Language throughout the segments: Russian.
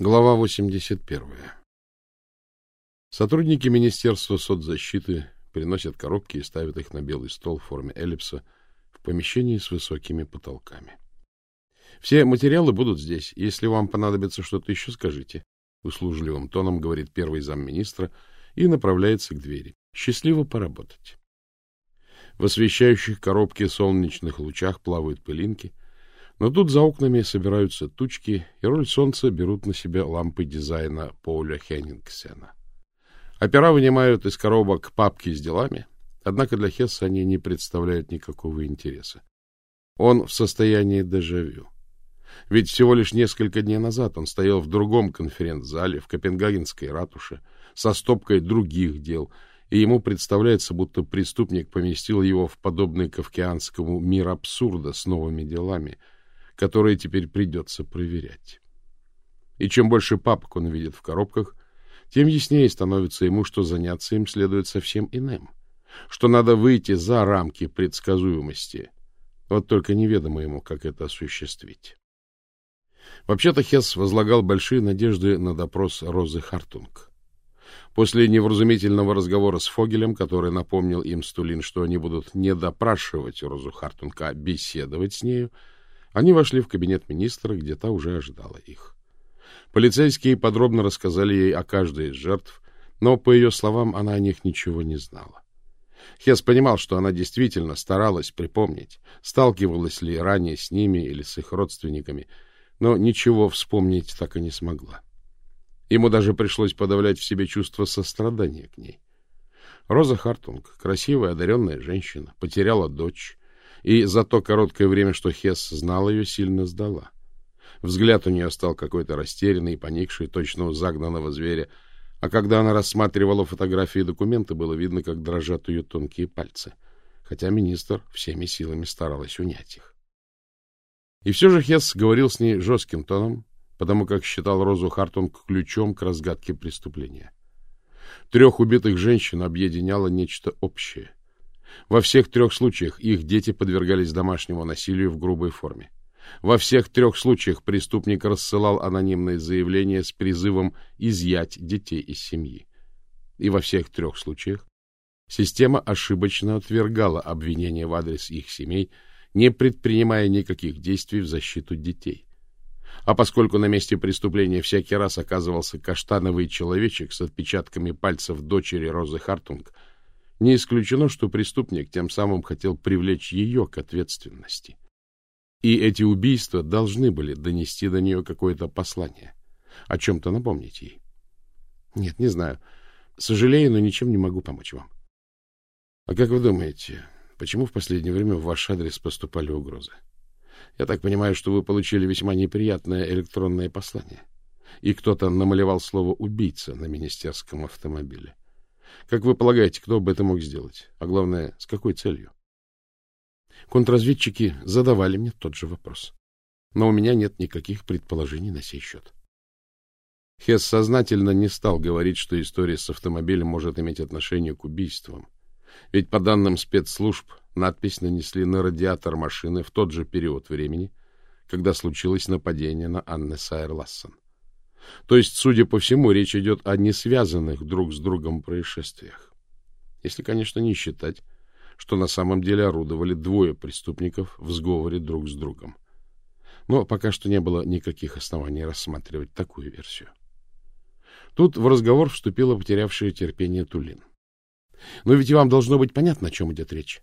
Глава 81. Сотрудники Министерства соцзащиты приносят коробки и ставят их на белый стол в форме эллипса в помещении с высокими потолками. Все материалы будут здесь. Если вам понадобится что-то еще, скажите. Услужливым тоном говорит первый замминистра и направляется к двери. Счастливо поработать. В освещающих коробки солнечных лучах плавают пылинки, но тут за окнами собираются тучки, и роль солнца берут на себя лампы дизайна Поля Хеннингсена. Опера вынимают из коробок папки с делами, однако для Хесса они не представляют никакого интереса. Он в состоянии дежавю. Ведь всего лишь несколько дней назад он стоял в другом конференц-зале в Копенгагенской ратуше со стопкой других дел, и ему представляется, будто преступник поместил его в подобный кавкианскому мир абсурда с новыми делами — которые теперь придется проверять. И чем больше папок он видит в коробках, тем яснее становится ему, что заняться им следует совсем иным, что надо выйти за рамки предсказуемости. Вот только неведомо ему, как это осуществить. Вообще-то Хесс возлагал большие надежды на допрос Розы Хартунг. После невразумительного разговора с Фогелем, который напомнил им Стулин, что они будут не допрашивать Розу Хартунг, а беседовать с нею, они вошли в кабинет министра, где та уже ожидала их. Полицейские подробно рассказали ей о каждой из жертв, но, по ее словам, она о них ничего не знала. Хес понимал, что она действительно старалась припомнить, сталкивалась ли ранее с ними или с их родственниками, но ничего вспомнить так и не смогла. Ему даже пришлось подавлять в себе чувство сострадания к ней. Роза Хартунг, красивая, одаренная женщина, потеряла дочь, и за то короткое время, что Хесс знал ее, сильно сдала. Взгляд у нее стал какой-то растерянный и поникший, точно у загнанного зверя, а когда она рассматривала фотографии и документы, было видно, как дрожат ее тонкие пальцы, хотя министр всеми силами старалась унять их. И все же Хесс говорил с ней жестким тоном, потому как считал Розу Хартунг ключом к разгадке преступления. Трех убитых женщин объединяло нечто общее — во всех трех случаях их дети подвергались домашнему насилию в грубой форме. Во всех трех случаях преступник рассылал анонимные заявления с призывом изъять детей из семьи. И во всех трех случаях система ошибочно отвергала обвинения в адрес их семей, не предпринимая никаких действий в защиту детей. А поскольку на месте преступления всякий раз оказывался каштановый человечек с отпечатками пальцев дочери Розы Хартунг, не исключено, что преступник тем самым хотел привлечь ее к ответственности. И эти убийства должны были донести до нее какое-то послание, о чем-то напомнить ей. Нет, не знаю. Сожалею, но ничем не могу помочь вам. А как вы думаете, почему в последнее время в ваш адрес поступали угрозы? Я так понимаю, что вы получили весьма неприятное электронное послание, и кто-то намалевал слово «убийца» на министерском автомобиле. Как вы полагаете, кто бы это мог сделать? А главное, с какой целью? Контрразведчики задавали мне тот же вопрос. Но у меня нет никаких предположений на сей счет. Хесс сознательно не стал говорить, что история с автомобилем может иметь отношение к убийствам. Ведь по данным спецслужб, надпись нанесли на радиатор машины в тот же период времени, когда случилось нападение на Анне Сайер Лассон. То есть, судя по всему, речь идет о несвязанных друг с другом происшествиях. Если, конечно, не считать, что на самом деле орудовали двое преступников в сговоре друг с другом. Но пока что не было никаких оснований рассматривать такую версию. Тут в разговор вступила потерявшая терпение Тулин. Но ведь и вам должно быть понятно, о чем идет речь.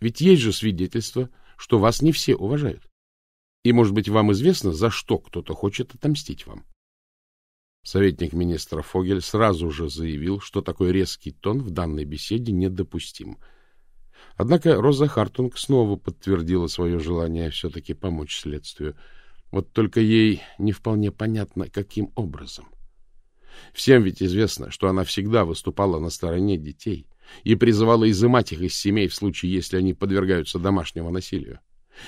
Ведь есть же свидетельство, что вас не все уважают. И, может быть, вам известно, за что кто-то хочет отомстить вам. Советник министра Фогель сразу же заявил, что такой резкий тон в данной беседе недопустим. Однако Роза Хартунг снова подтвердила свое желание все-таки помочь следствию. Вот только ей не вполне понятно, каким образом. Всем ведь известно, что она всегда выступала на стороне детей и призывала изымать их из семей в случае, если они подвергаются домашнему насилию.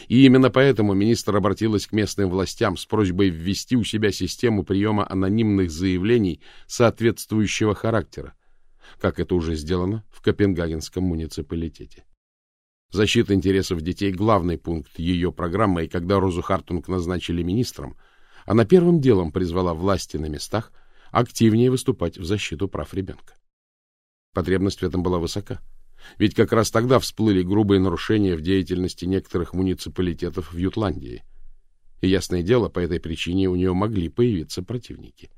И именно поэтому министр обратилась к местным властям с просьбой ввести у себя систему приема анонимных заявлений соответствующего характера, как это уже сделано в Копенгагенском муниципалитете. Защита интересов детей – главный пункт ее программы, и когда Розу Хартунг назначили министром, она первым делом призвала власти на местах активнее выступать в защиту прав ребенка. Потребность в этом была высока. Ведь как раз тогда всплыли грубые нарушения в деятельности некоторых муниципалитетов в Ютландии. И, ясное дело, по этой причине у нее могли появиться противники.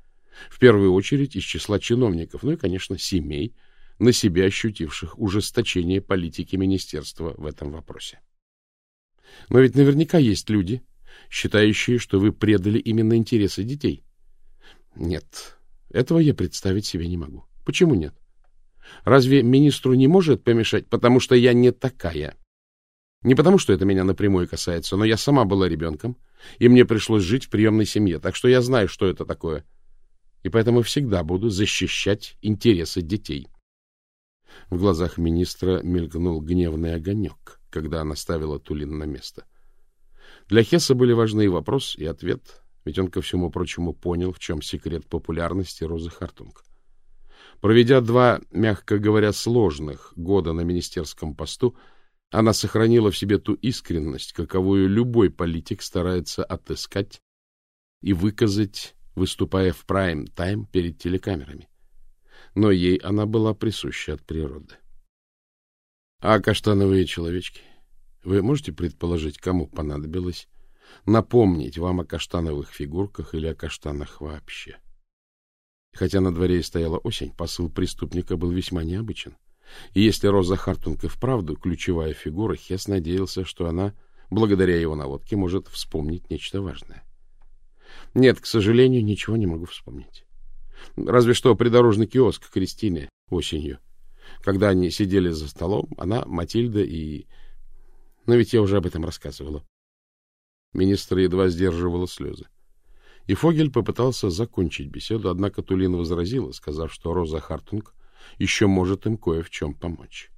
В первую очередь из числа чиновников, ну и, конечно, семей, на себя ощутивших ужесточение политики министерства в этом вопросе. Но ведь наверняка есть люди, считающие, что вы предали именно интересы детей. Нет, этого я представить себе не могу. Почему нет? Разве министру не может помешать, потому что я не такая? Не потому, что это меня напрямую касается, но я сама была ребенком, и мне пришлось жить в приемной семье, так что я знаю, что это такое. И поэтому всегда буду защищать интересы детей. В глазах министра мелькнул гневный огонек, когда она ставила Тулин на место. Для Хесса были важны и вопрос, и ответ, ведь он, ко всему прочему, понял, в чем секрет популярности Розы Хартунг. Проведя два, мягко говоря, сложных года на министерском посту, она сохранила в себе ту искренность, каковую любой политик старается отыскать и выказать, выступая в прайм-тайм перед телекамерами. Но ей она была присуща от природы. А каштановые человечки? Вы можете предположить, кому понадобилось напомнить вам о каштановых фигурках или о каштанах вообще? Хотя на дворе и стояла осень, посыл преступника был весьма необычен. И если Роза Хартунг и вправду ключевая фигура, Хес надеялся, что она, благодаря его наводке, может вспомнить нечто важное. Нет, к сожалению, ничего не могу вспомнить. Разве что придорожный киоск Кристины осенью. Когда они сидели за столом, она, Матильда и... Но ведь я уже об этом рассказывала. Министр едва сдерживала слезы. И Фогель попытался закончить беседу, однако Тулин возразила, сказав, что Роза Хартунг еще может им кое в чем помочь.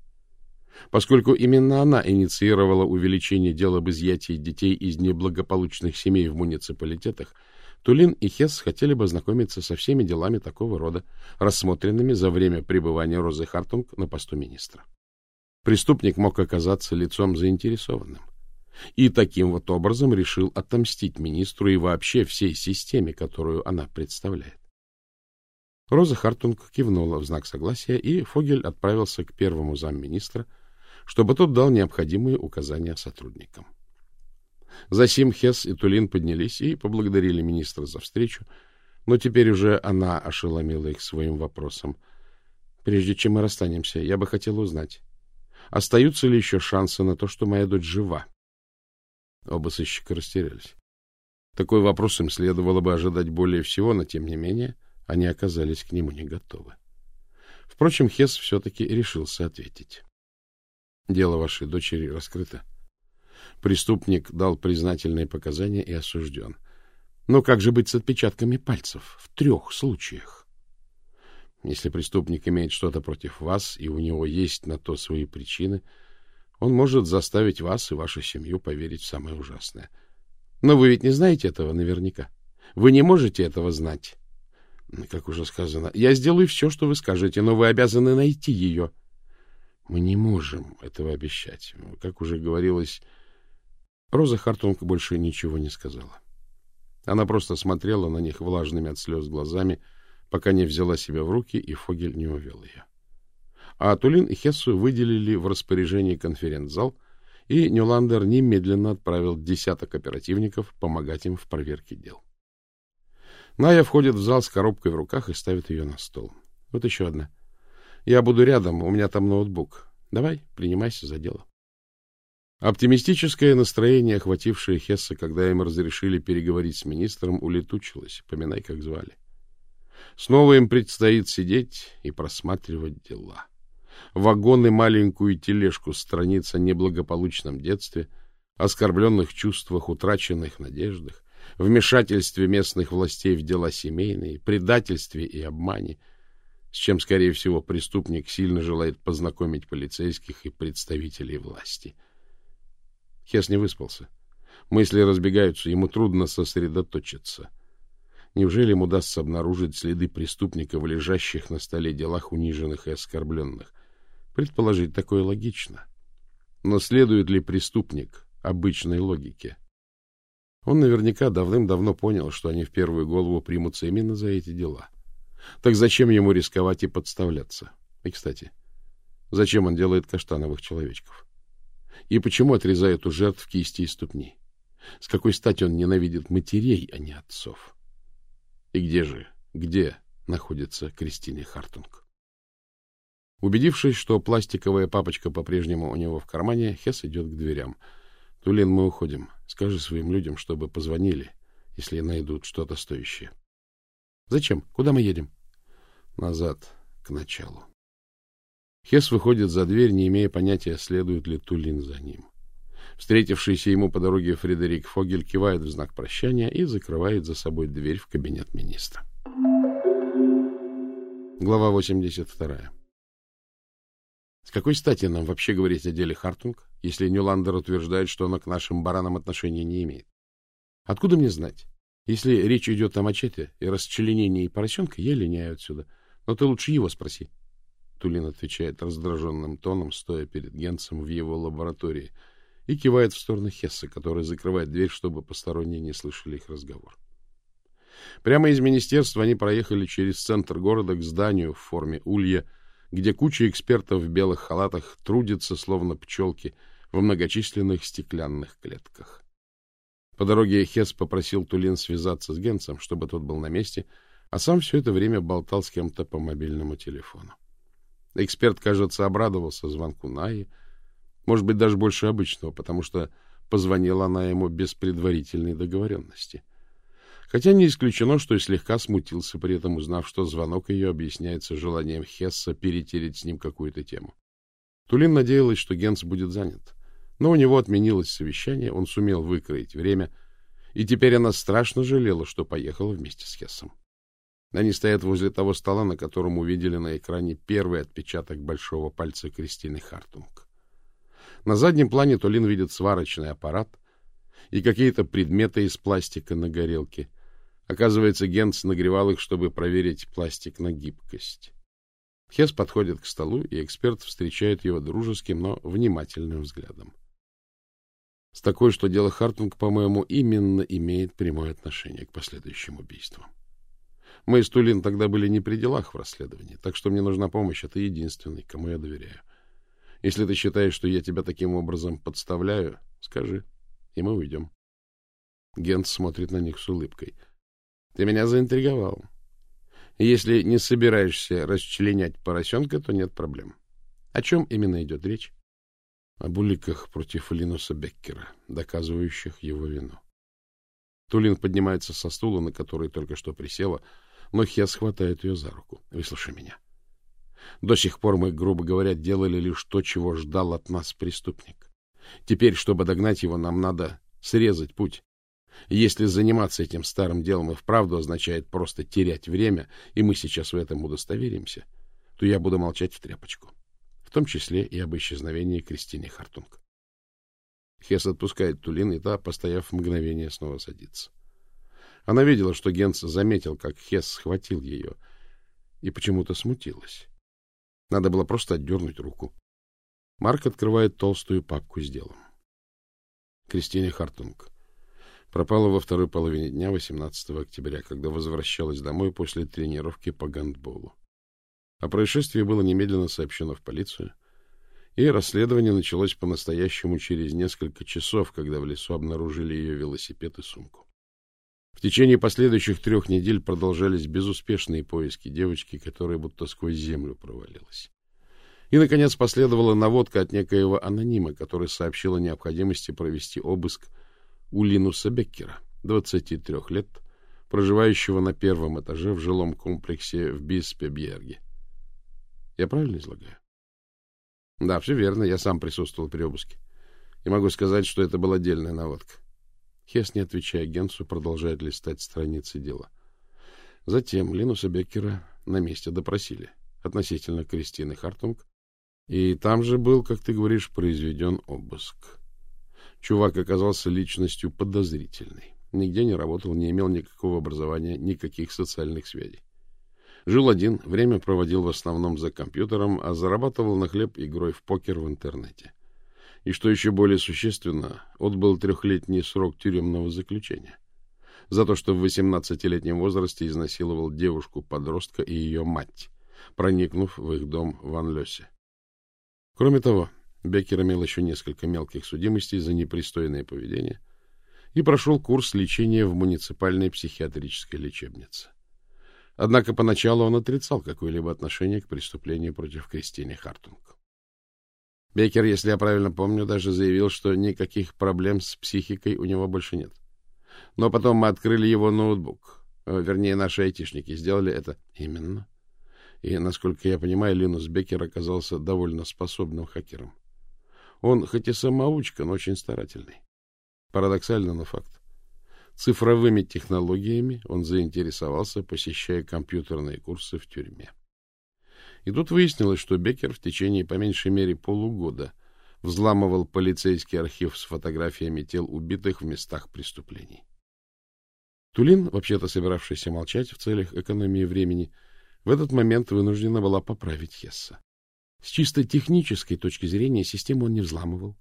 Поскольку именно она инициировала увеличение дел об изъятии детей из неблагополучных семей в муниципалитетах, Тулин и Хесс хотели бы ознакомиться со всеми делами такого рода, рассмотренными за время пребывания Розы Хартунг на посту министра. Преступник мог оказаться лицом заинтересованным и таким вот образом решил отомстить министру и вообще всей системе, которую она представляет. Роза Хартунг кивнула в знак согласия, и Фогель отправился к первому замминистра, чтобы тот дал необходимые указания сотрудникам. Засим Хесс и Тулин поднялись и поблагодарили министра за встречу, но теперь уже она ошеломила их своим вопросом. Прежде чем мы расстанемся, я бы хотела узнать, остаются ли еще шансы на то, что моя дочь жива? Оба сыщика растерялись. Такой вопрос им следовало бы ожидать более всего, но, тем не менее, они оказались к нему не готовы. Впрочем, Хесс все-таки решился ответить. Дело вашей дочери раскрыто. Преступник дал признательные показания и осужден. Но как же быть с отпечатками пальцев в трех случаях? Если преступник имеет что-то против вас, и у него есть на то свои причины, он может заставить вас и вашу семью поверить в самое ужасное. Но вы ведь не знаете этого наверняка. Вы не можете этого знать. Как уже сказано, я сделаю все, что вы скажете, но вы обязаны найти ее. Мы не можем этого обещать. Как уже говорилось, Роза Хартунг больше ничего не сказала. Она просто смотрела на них влажными от слез глазами, пока не взяла себя в руки, и Фогель не увел ее. А Тулин и Хессу выделили в распоряжении конференц-зал, и Нюландер немедленно отправил десяток оперативников помогать им в проверке дел. Ная входит в зал с коробкой в руках и ставит ее на стол. Вот еще одна. Я буду рядом, у меня там ноутбук. Давай, принимайся за дело. Оптимистическое настроение, охватившее Хесса, когда им разрешили переговорить с министром, улетучилось. Поминай, как звали. Снова им предстоит сидеть и просматривать дела. Вагон и маленькую тележку страниц о неблагополучном детстве, оскорбленных чувствах, утраченных надеждах, вмешательстве местных властей в дела семейные, предательстве и обмане, с чем, скорее всего, преступник сильно желает познакомить полицейских и представителей власти. Хес не выспался. Мысли разбегаются, ему трудно сосредоточиться. Неужели ему удастся обнаружить следы преступника в лежащих на столе делах униженных и оскорбленных? Предположить такое логично. Но следует ли преступник обычной логике? Он наверняка давным-давно понял, что они в первую голову примутся именно за эти дела. Так зачем ему рисковать и подставляться? И, кстати, зачем он делает каштановых человечков? И почему отрезает у жертв кисти и ступни? С какой стати он ненавидит матерей, а не отцов? И где же, где находится Кристина Хартунг? Убедившись, что пластиковая папочка по-прежнему у него в кармане, Хесс идет к дверям. Тулин, мы уходим. Скажи своим людям, чтобы позвонили, если найдут что-то стоящее. Зачем? Куда мы едем? Назад, к началу. Хес выходит за дверь, не имея понятия, следует ли Тулин за ним. Встретившийся ему по дороге Фредерик Фогель кивает в знак прощания и закрывает за собой дверь в кабинет министра. Глава 82. С какой стати нам вообще говорить о деле Хартунг, если Нюландер утверждает, что оно к нашим баранам отношения не имеет? Откуда мне знать? Если речь идет о мачете и расчленении поросенка, я линяю отсюда. Но ты лучше его спроси. Тулин отвечает раздраженным тоном, стоя перед Генцем в его лаборатории, и кивает в сторону Хесса, который закрывает дверь, чтобы посторонние не слышали их разговор. Прямо из министерства они проехали через центр города к зданию в форме улья, где куча экспертов в белых халатах трудится, словно пчелки, в многочисленных стеклянных клетках. По дороге Хес попросил Тулин связаться с Генцем, чтобы тот был на месте, а сам все это время болтал с кем-то по мобильному телефону. Эксперт, кажется, обрадовался звонку Наи, может быть, даже больше обычного, потому что позвонила она ему без предварительной договоренности. Хотя не исключено, что и слегка смутился при этом, узнав, что звонок ее объясняется желанием Хесса перетереть с ним какую-то тему. Тулин надеялась, что Генс будет занят. Но у него отменилось совещание, он сумел выкроить время, и теперь она страшно жалела, что поехала вместе с Хессом. Они стоят возле того стола, на котором увидели на экране первый отпечаток большого пальца Кристины Хартунг. На заднем плане Толин видит сварочный аппарат и какие-то предметы из пластика на горелке. Оказывается, Генц нагревал их, чтобы проверить пластик на гибкость. Хес подходит к столу, и эксперт встречает его дружеским, но внимательным взглядом. С такой, что дело Хартунг, по-моему, именно имеет прямое отношение к последующим убийствам. Мы с Тулин тогда были не при делах в расследовании, так что мне нужна помощь, а ты единственный, кому я доверяю. Если ты считаешь, что я тебя таким образом подставляю, скажи, и мы уйдем. Гент смотрит на них с улыбкой. Ты меня заинтриговал. Если не собираешься расчленять поросенка, то нет проблем. О чем именно идет речь? Об уликах против Линуса Беккера, доказывающих его вину. Тулин поднимается со стула, на который только что присела, но Хес хватает ее за руку. Выслушай меня. До сих пор мы, грубо говоря, делали лишь то, чего ждал от нас преступник. Теперь, чтобы догнать его, нам надо срезать путь. Если заниматься этим старым делом и вправду означает просто терять время, и мы сейчас в этом удостоверимся, то я буду молчать в тряпочку. В том числе и об исчезновении Кристины Хартунг. Хес отпускает Тулин, и та, постояв мгновение, снова садится. Она видела, что Генц заметил, как Хес схватил ее, и почему-то смутилась. Надо было просто отдернуть руку. Марк открывает толстую папку с делом. Кристина Хартунг пропала во второй половине дня 18 октября, когда возвращалась домой после тренировки по гандболу. О происшествии было немедленно сообщено в полицию, и расследование началось по-настоящему через несколько часов, когда в лесу обнаружили ее велосипед и сумку. В течение последующих трех недель продолжались безуспешные поиски девочки, которая будто сквозь землю провалилась. И, наконец, последовала наводка от некоего анонима, который сообщил о необходимости провести обыск у Линуса Беккера, 23 лет, проживающего на первом этаже в жилом комплексе в Биспе-Бьерге. Я правильно излагаю? Да, все верно, я сам присутствовал при обыске. И могу сказать, что это была отдельная наводка. Хес, не отвечая Генсу, продолжает листать страницы дела. Затем Линуса Беккера на месте допросили относительно Кристины Хартунг, и там же был, как ты говоришь, произведен обыск. Чувак оказался личностью подозрительной. Нигде не работал, не имел никакого образования, никаких социальных связей. Жил один, время проводил в основном за компьютером, а зарабатывал на хлеб игрой в покер в интернете. И, что еще более существенно, отбыл трехлетний срок тюремного заключения за то, что в 18-летнем возрасте изнасиловал девушку-подростка и ее мать, проникнув в их дом в Анлесе. Кроме того, Беккер имел еще несколько мелких судимостей за непристойное поведение и прошел курс лечения в муниципальной психиатрической лечебнице. Однако поначалу он отрицал какое-либо отношение к преступлению против Кристины Хартунг. Беккер, если я правильно помню, даже заявил, что никаких проблем с психикой у него больше нет. Но потом мы открыли его ноутбук. Э, вернее, наши айтишники сделали это именно. И, насколько я понимаю, Линус Беккер оказался довольно способным хакером. Он хоть и самоучка, но очень старательный. Парадоксально, но факт. Цифровыми технологиями он заинтересовался, посещая компьютерные курсы в тюрьме. И тут выяснилось, что Беккер в течение по меньшей мере полугода взламывал полицейский архив с фотографиями тел убитых в местах преступлений. Тулин, вообще-то собиравшийся молчать в целях экономии времени, в этот момент вынуждена была поправить Хесса. С чисто технической точки зрения систему он не взламывал.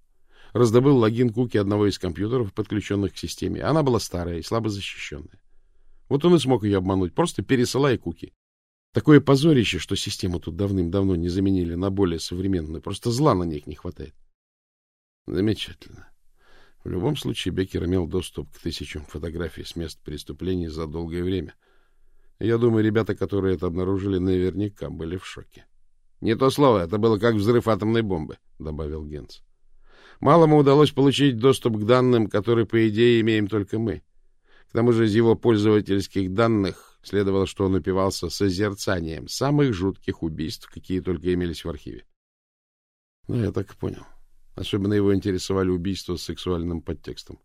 Раздобыл логин куки одного из компьютеров, подключенных к системе. Она была старая и слабо защищенная. Вот он и смог ее обмануть, просто пересылая куки. Такое позорище, что систему тут давным-давно не заменили на более современную. Просто зла на них не хватает. Замечательно. В любом случае, Беккер имел доступ к тысячам фотографий с мест преступлений за долгое время. Я думаю, ребята, которые это обнаружили, наверняка были в шоке. — Не то слово, это было как взрыв атомной бомбы, — добавил Генц. Малому удалось получить доступ к данным, которые, по идее, имеем только мы. К тому же из его пользовательских данных следовало, что он упивался созерцанием самых жутких убийств, какие только имелись в архиве. — Ну, я так и понял. — Особенно его интересовали убийства с сексуальным подтекстом.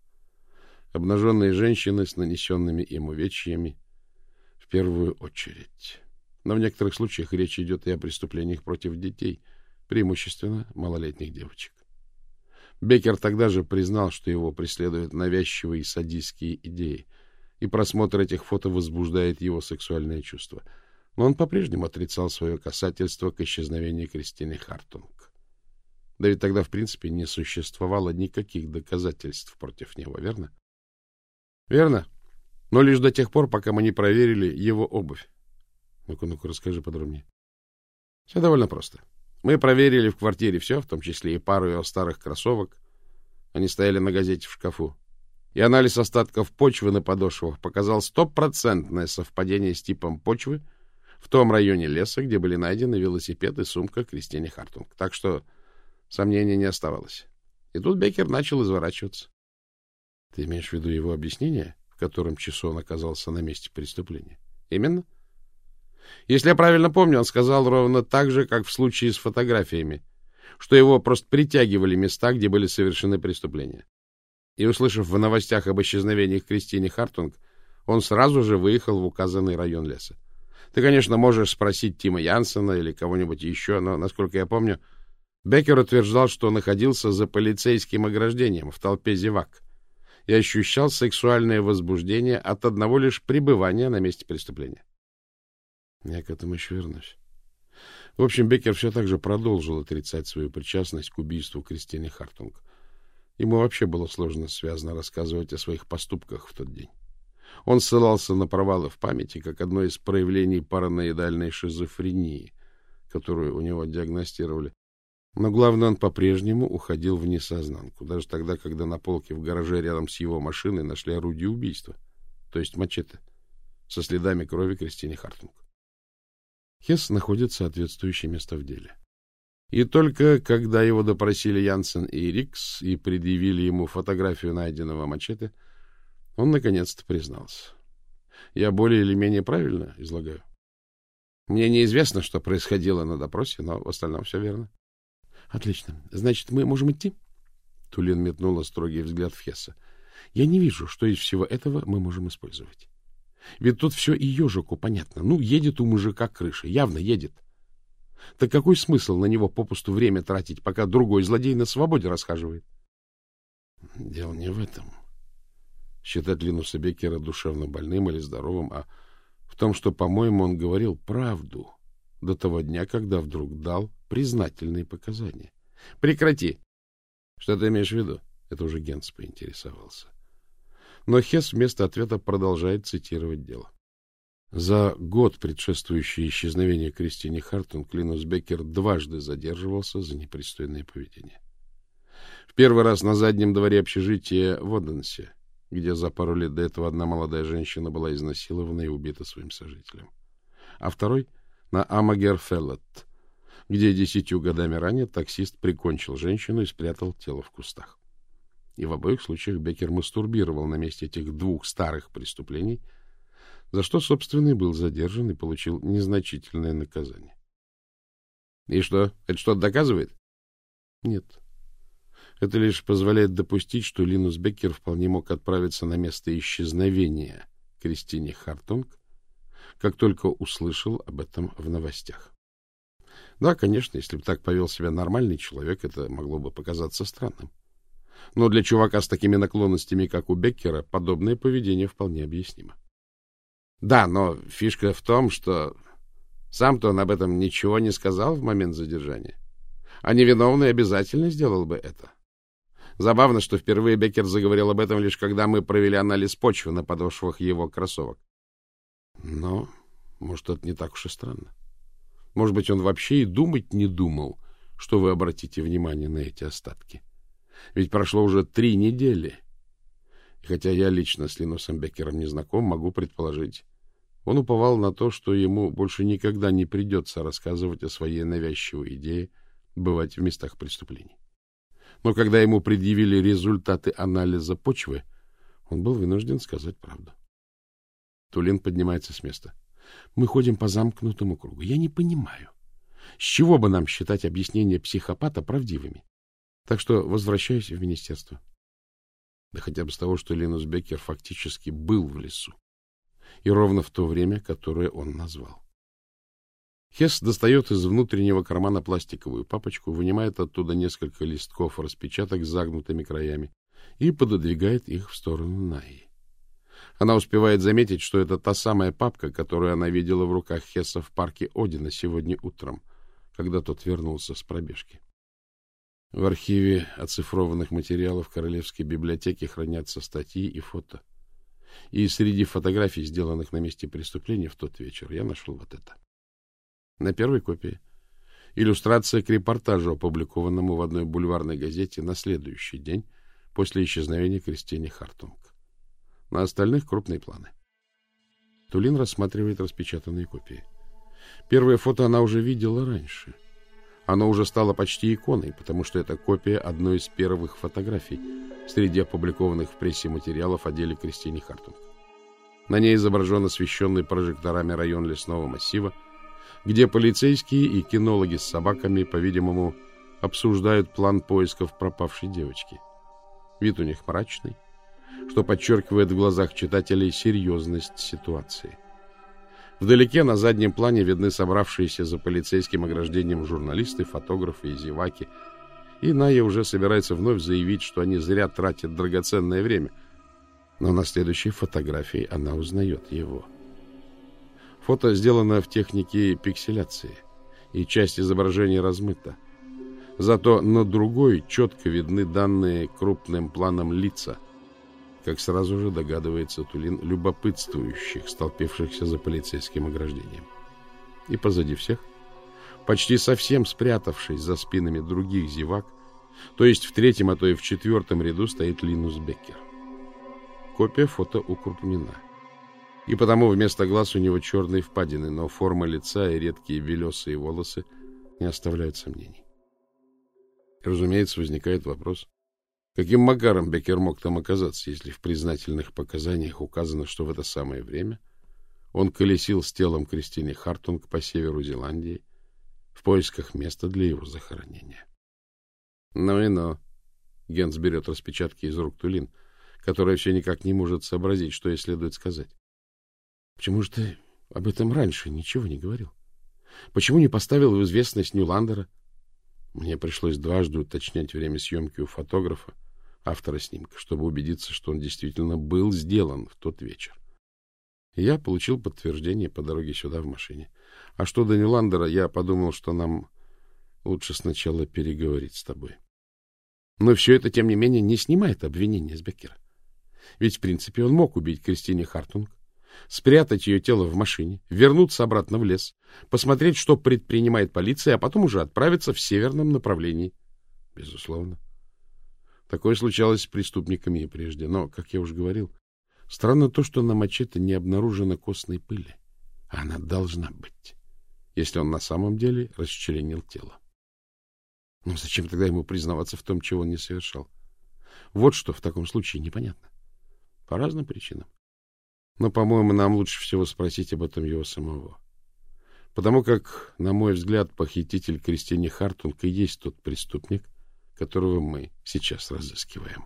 Обнаженные женщины с нанесенными им увечьями в первую очередь. Но в некоторых случаях речь идет и о преступлениях против детей, преимущественно малолетних девочек. Беккер тогда же признал, что его преследуют навязчивые садистские идеи, и просмотр этих фото возбуждает его сексуальные чувства. Но он по-прежнему отрицал свое касательство к исчезновению Кристины Хартунг. Да ведь тогда, в принципе, не существовало никаких доказательств против него, верно? Верно. Но лишь до тех пор, пока мы не проверили его обувь. Ну-ка, ну-ка, расскажи подробнее. Все довольно просто. Мы проверили в квартире все, в том числе и пару его старых кроссовок. Они стояли на газете в шкафу. И анализ остатков почвы на подошвах показал стопроцентное совпадение с типом почвы в том районе леса, где были найдены велосипед и сумка Кристине Хартунг. Так что Сомнений не оставалось. И тут Беккер начал изворачиваться. — Ты имеешь в виду его объяснение, в котором часу он оказался на месте преступления? — Именно. Если я правильно помню, он сказал ровно так же, как в случае с фотографиями, что его просто притягивали места, где были совершены преступления. И, услышав в новостях об исчезновении Кристине Хартунг, он сразу же выехал в указанный район леса. Ты, конечно, можешь спросить Тима Янсена или кого-нибудь еще, но, насколько я помню, Беккер утверждал, что находился за полицейским ограждением в толпе зевак и ощущал сексуальное возбуждение от одного лишь пребывания на месте преступления. Я к этому еще вернусь. В общем, Беккер все так же продолжил отрицать свою причастность к убийству Кристины Хартунг. Ему вообще было сложно связано рассказывать о своих поступках в тот день. Он ссылался на провалы в памяти как одно из проявлений параноидальной шизофрении, которую у него диагностировали, но главное, он по-прежнему уходил в несознанку, даже тогда, когда на полке в гараже рядом с его машиной нашли орудие убийства, то есть мачете, со следами крови Кристине Хартунг. Хесс находит соответствующее место в деле. И только когда его допросили Янсен и Рикс и предъявили ему фотографию найденного мачете, он наконец-то признался. Я более или менее правильно излагаю? Мне неизвестно, что происходило на допросе, но в остальном все верно. — Отлично. Значит, мы можем идти? Тулин метнула строгий взгляд в Хесса. — Я не вижу, что из всего этого мы можем использовать. Ведь тут все и ежику понятно. Ну, едет у мужика крыша, явно едет. Так какой смысл на него попусту время тратить, пока другой злодей на свободе расхаживает? — Дело не в этом. Считать Линуса Беккера душевно больным или здоровым, а в том, что, по-моему, он говорил правду до того дня, когда вдруг дал признательные показания. — Прекрати! Что ты имеешь в виду? Это уже Генс поинтересовался. Но Хесс вместо ответа продолжает цитировать дело. За год, предшествующий исчезновению Кристине Хартунг, Линус Беккер дважды задерживался за непристойное поведение. В первый раз на заднем дворе общежития в Оденсе, где за пару лет до этого одна молодая женщина была изнасилована и убита своим сожителем. А второй — на Амагерфеллет, где десятью годами ранее таксист прикончил женщину и спрятал тело в кустах. И в обоих случаях Беккер мастурбировал на месте этих двух старых преступлений, за что, собственно, и был задержан и получил незначительное наказание. — И что, это что-то доказывает? — Нет. Это лишь позволяет допустить, что Линус Беккер вполне мог отправиться на место исчезновения Кристине Хартунг, как только услышал об этом в новостях. Да, конечно, если бы так повел себя нормальный человек, это могло бы показаться странным. Но для чувака с такими наклонностями, как у Беккера, подобное поведение вполне объяснимо. Да, но фишка в том, что сам-то он об этом ничего не сказал в момент задержания. А невиновный обязательно сделал бы это. Забавно, что впервые Беккер заговорил об этом лишь когда мы провели анализ почвы на подошвах его кроссовок. Но, может, это не так уж и странно. Может быть, он вообще и думать не думал, что вы обратите внимание на эти остатки. Ведь прошло уже три недели. И хотя я лично с Линусом Беккером не знаком, могу предположить, он уповал на то, что ему больше никогда не придется рассказывать о своей навязчивой идее бывать в местах преступлений. Но когда ему предъявили результаты анализа почвы, он был вынужден сказать правду. Тулин поднимается с места. Мы ходим по замкнутому кругу. Я не понимаю, с чего бы нам считать объяснения психопата правдивыми? Так что возвращаюсь в министерство. Да хотя бы с того, что Линус Беккер фактически был в лесу. И ровно в то время, которое он назвал. Хесс достает из внутреннего кармана пластиковую папочку, вынимает оттуда несколько листков распечаток с загнутыми краями и пододвигает их в сторону Наи. Она успевает заметить, что это та самая папка, которую она видела в руках Хесса в парке Одина сегодня утром, когда тот вернулся с пробежки. В архиве оцифрованных материалов Королевской библиотеки хранятся статьи и фото. И среди фотографий, сделанных на месте преступления в тот вечер, я нашел вот это. На первой копии иллюстрация к репортажу, опубликованному в одной бульварной газете на следующий день после исчезновения Кристине Хартунг. На остальных крупные планы. Тулин рассматривает распечатанные копии. Первое фото она уже видела раньше. Оно уже стало почти иконой, потому что это копия одной из первых фотографий среди опубликованных в прессе материалов о деле Кристине Хартунг. На ней изображен освещенный прожекторами район лесного массива, где полицейские и кинологи с собаками, по-видимому, обсуждают план поисков пропавшей девочки. Вид у них мрачный, что подчеркивает в глазах читателей серьезность ситуации. Вдалеке на заднем плане видны собравшиеся за полицейским ограждением журналисты, фотографы и зеваки. И Ная уже собирается вновь заявить, что они зря тратят драгоценное время. Но на следующей фотографии она узнает его. — Фото сделано в технике пикселяции, и часть изображения размыта. Зато на другой четко видны данные крупным планом лица, как сразу же догадывается Тулин, любопытствующих, столпившихся за полицейским ограждением. И позади всех, почти совсем спрятавшись за спинами других зевак, то есть в третьем, а то и в четвертом ряду стоит Линус Беккер. Копия фото укрупнена и потому вместо глаз у него черные впадины, но форма лица и редкие белесые волосы не оставляют сомнений. Разумеется, возникает вопрос, каким макаром Беккер мог там оказаться, если в признательных показаниях указано, что в это самое время он колесил с телом Кристины Хартунг по северу Зеландии в поисках места для его захоронения. Ну и ну. Генс берет распечатки из рук Тулин, которая все никак не может сообразить, что ей следует сказать. Почему же ты об этом раньше ничего не говорил? Почему не поставил в известность Ньюландера? Мне пришлось дважды уточнять время съемки у фотографа, автора снимка, чтобы убедиться, что он действительно был сделан в тот вечер. я получил подтверждение по дороге сюда в машине. А что до Ньюландера, я подумал, что нам лучше сначала переговорить с тобой. Но все это, тем не менее, не снимает обвинения с Беккера. Ведь, в принципе, он мог убить Кристине Хартунг, спрятать ее тело в машине, вернуться обратно в лес, посмотреть, что предпринимает полиция, а потом уже отправиться в северном направлении. Безусловно. Такое случалось с преступниками и прежде. Но, как я уже говорил, странно то, что на мачете не обнаружено костной пыли. А она должна быть, если он на самом деле расчленил тело. Но зачем тогда ему признаваться в том, чего он не совершал? Вот что в таком случае непонятно. По разным причинам. Но, по-моему, нам лучше всего спросить об этом его самого. Потому как, на мой взгляд, похититель Кристине Хартунг и есть тот преступник, которого мы сейчас разыскиваем.